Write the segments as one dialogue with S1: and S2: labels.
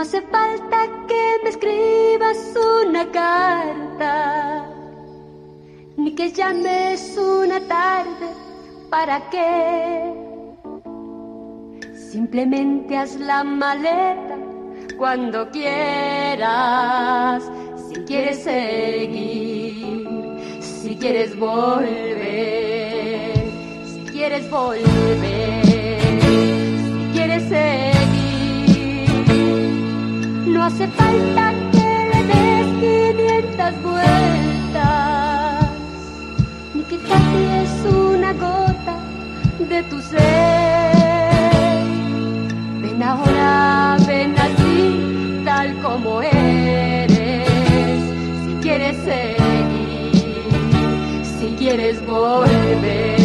S1: hace falta que me escribas una carta, ni que llames una tarde, ¿para qué? Simplemente haz la maleta cuando quieras, si quieres seguir, si quieres volver, si quieres volver, si quieres seguir, no hace falta que le des 500 vueltas, ni que cambies una gota de tu ser. Quieres volver.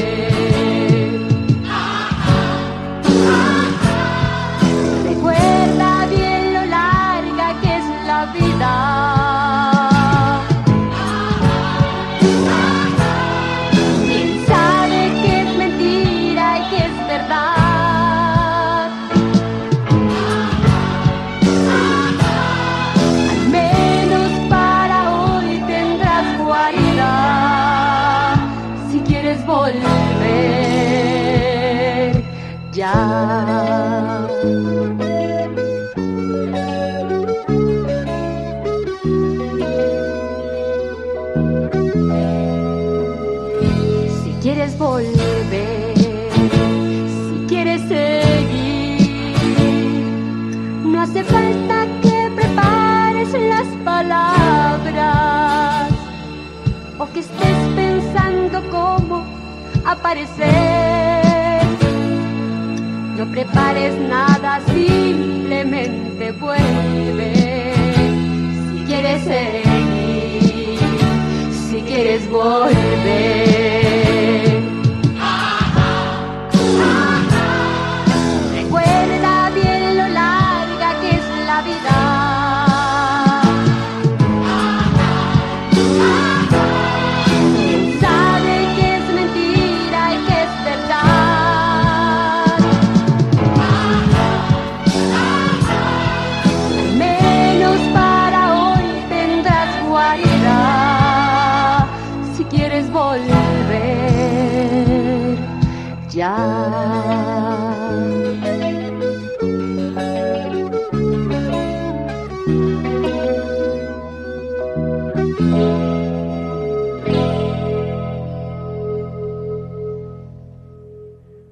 S1: Volver ya. Si quieres volver, si quieres seguir, no hace falta que prepares las palabras No prepares nada, simplemente vuelve. Si quieres seguir, si quieres volver. 家。